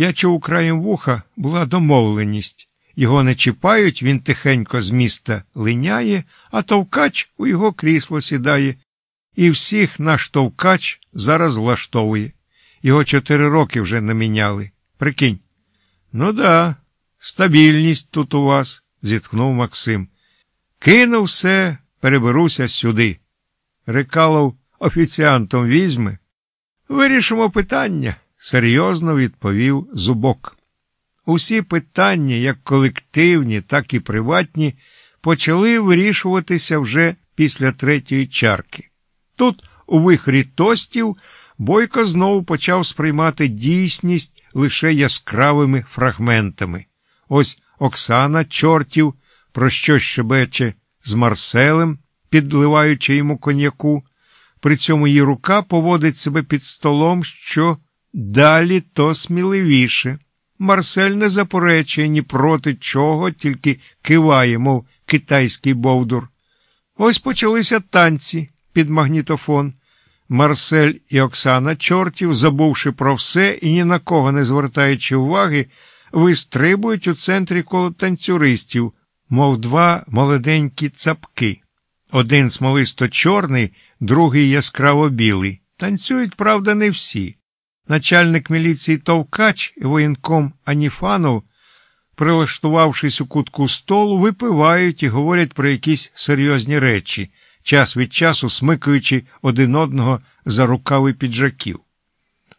Я чув краєм вуха була домовленість. Його не чіпають, він тихенько з міста линяє, а товкач у його крісло сідає. І всіх наш товкач зараз влаштовує. Його чотири роки вже не міняли. Прикинь. Ну да, стабільність тут у вас, зітхнув Максим. Кинув все, переберуся сюди. Рекалов офіціантом візьме. Вирішимо питання, серйозно відповів зубок. Усі питання, як колективні, так і приватні, почали вирішуватися вже після третьої чарки. Тут, у вихрі тостів, Бойко знову почав сприймати дійсність лише яскравими фрагментами. Ось Оксана чортів, про що щебече з Марселем, підливаючи йому коньяку. При цьому її рука поводить себе під столом, що далі то сміливіше. Марсель не заперечує ні проти чого, тільки киває, мов китайський бовдур. Ось почалися танці під магнітофон. Марсель і Оксана чортів, забувши про все і ні на кого не звертаючи уваги, вистрибують у центрі коло танцюристів, мов два молоденькі цапки. Один смолисто чорний, другий яскраво білий. Танцюють, правда, не всі. Начальник міліції Товкач воєнком Аніфанов, прилаштувавшись у кутку столу, випивають і говорять про якісь серйозні речі, час від часу смикаючи один одного за рукави піджаків.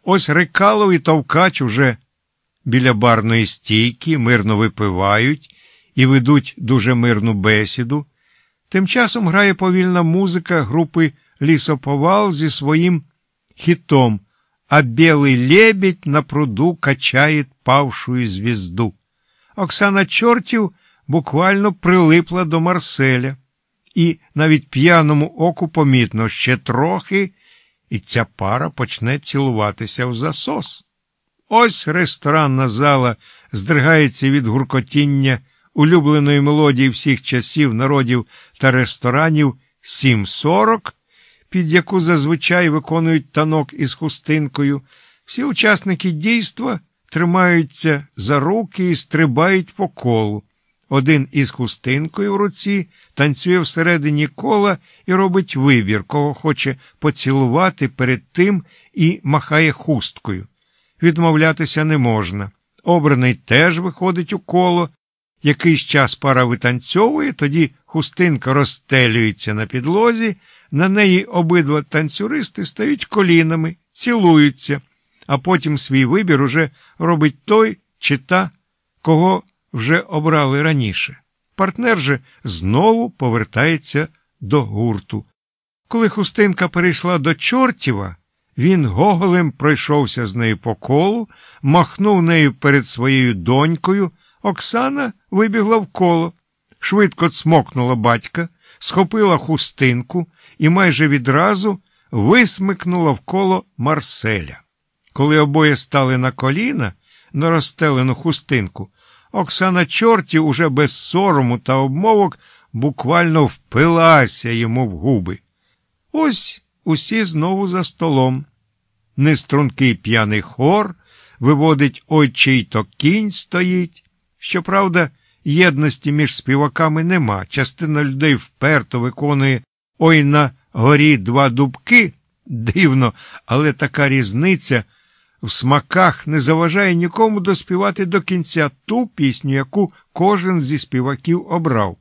Ось Рекалов і Товкач уже біля барної стійки мирно випивають і ведуть дуже мирну бесіду. Тим часом грає повільна музика групи Лісоповал зі своїм хітом, а білий лебедь на пруду качає павшую звізду. Оксана Чортів буквально прилипла до Марселя, і навіть п'яному оку помітно ще трохи, і ця пара почне цілуватися в засос. Ось ресторанна зала здригається від гуркотіння улюбленої мелодії всіх часів, народів та ресторанів 7.40, під яку зазвичай виконують танок із хустинкою. Всі учасники дійства тримаються за руки і стрибають по колу. Один із хустинкою в руці танцює всередині кола і робить вибір, кого хоче поцілувати перед тим і махає хусткою. Відмовлятися не можна. Обраний теж виходить у коло. Якийсь час пара витанцьовує, тоді хустинка розстелюється на підлозі, на неї обидва танцюристи стають колінами, цілуються, а потім свій вибір уже робить той чи та, кого вже обрали раніше. Партнер же знову повертається до гурту. Коли хустинка перейшла до чортіва, він гоголем пройшовся з нею по колу, махнув нею перед своєю донькою. Оксана вибігла в коло, швидко цмокнула батька, схопила хустинку і майже відразу висмикнула в коло Марселя. Коли обоє стали на коліна на розстелену хустинку, Оксана чортів уже без сорому та обмовок буквально впилася йому в губи. Ось усі знову за столом. Нестрункий п'яний хор виводить ой то кінь стоїть. Щоправда, єдності між співаками нема. Частина людей вперто виконує ой на горі два дубки. Дивно, але така різниця в смаках не заважає нікому доспівати до кінця ту пісню, яку кожен зі співаків обрав.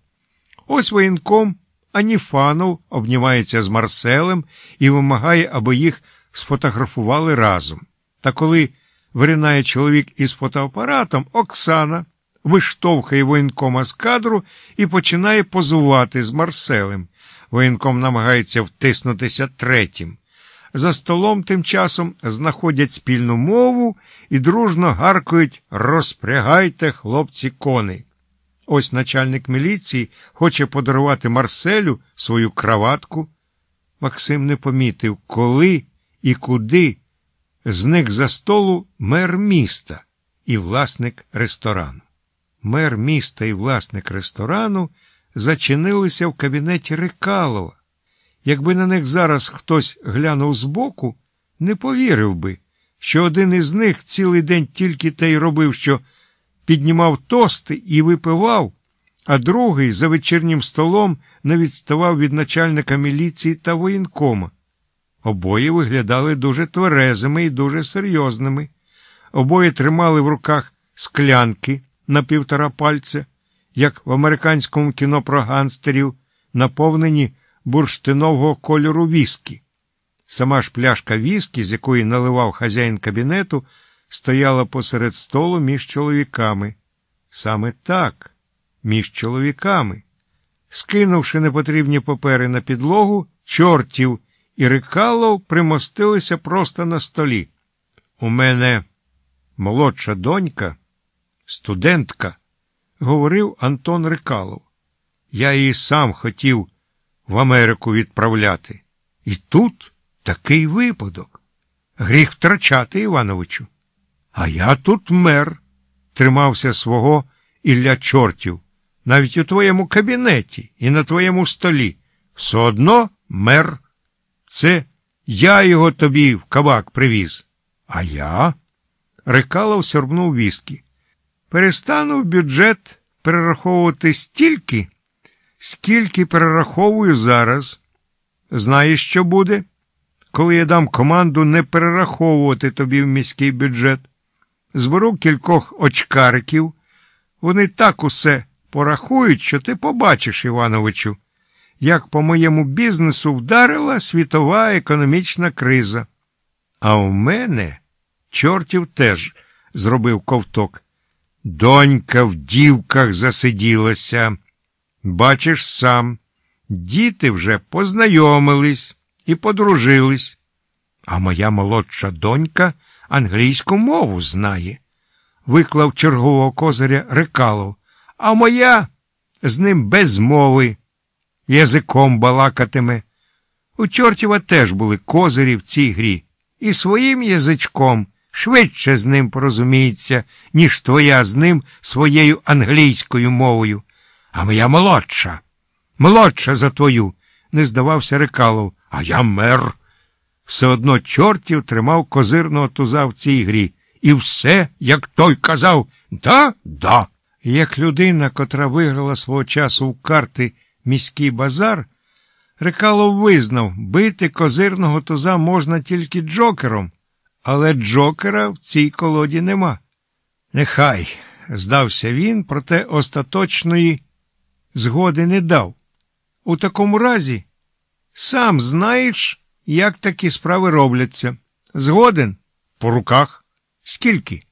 Ось воєнком Аніфанов обнімається з Марселем і вимагає, аби їх сфотографували разом. Та коли виринає чоловік із фотоапаратом, Оксана виштовхує воєнкома з кадру і починає позувати з Марселем. Воєнком намагається втиснутися третім. За столом тим часом знаходять спільну мову і дружно гаркають Розпрягайте, хлопці, коней. Ось начальник міліції хоче подарувати Марселю свою краватку. Максим не помітив, коли і куди зник за столу мер міста і власник ресторану. Мер міста і власник ресторану зачинилися в кабінеті Рикалова. Якби на них зараз хтось глянув збоку, не повірив би, що один із них цілий день тільки те й робив, що піднімав тости і випивав, а другий за вечірнім столом не відставав від начальника міліції та воєнкома. Обоє виглядали дуже тверезими і дуже серйозними. Обоє тримали в руках склянки на півтора пальця, як в американському кіно про ганстерів, наповнені бурштинового кольору віскі. Сама ж пляшка віскі, з якої наливав хазяїн кабінету, стояла посеред столу між чоловіками. Саме так, між чоловіками. Скинувши непотрібні папери на підлогу, чортів і Рикалов примостилися просто на столі. У мене молодша донька, студентка, говорив Антон Рикалов. Я її сам хотів в Америку відправляти. І тут такий випадок. Гріх втрачати, Івановичу. А я тут мер, тримався свого Ілля чортів, навіть у твоєму кабінеті і на твоєму столі. Все одно мер. Це я його тобі в кабак привіз. А я? Рикалов сьорбнув віскі. Перестану в бюджет перераховувати стільки, скільки перераховую зараз. Знаєш, що буде? Коли я дам команду не перераховувати тобі в міський бюджет. Зберу кількох очкариків. Вони так усе порахують, що ти побачиш, Івановичу, як по моєму бізнесу вдарила світова економічна криза. А у мене чортів теж зробив ковток. Донька в дівках засиділася. Бачиш сам, діти вже познайомились і подружились. А моя молодша донька англійську мову знає, виклав чергового козиря Рекалов, а моя з ним без мови, язиком балакатиме. У чортіва теж були козирі в цій грі, і своїм язичком швидше з ним порозуміється, ніж твоя з ним своєю англійською мовою. А моя молодша, молодша за твою, не здавався Рекалов, а я мер. Все одно чортів тримав козирного туза в цій грі. І все, як той казав, да, да. Як людина, котра виграла свого часу в карти міський базар, Рекалов визнав, бити козирного туза можна тільки джокером, але джокера в цій колоді нема. Нехай, здався він, проте остаточної згоди не дав. У такому разі, сам знаєш, як такі справи робляться. Згоден? По руках. Скільки?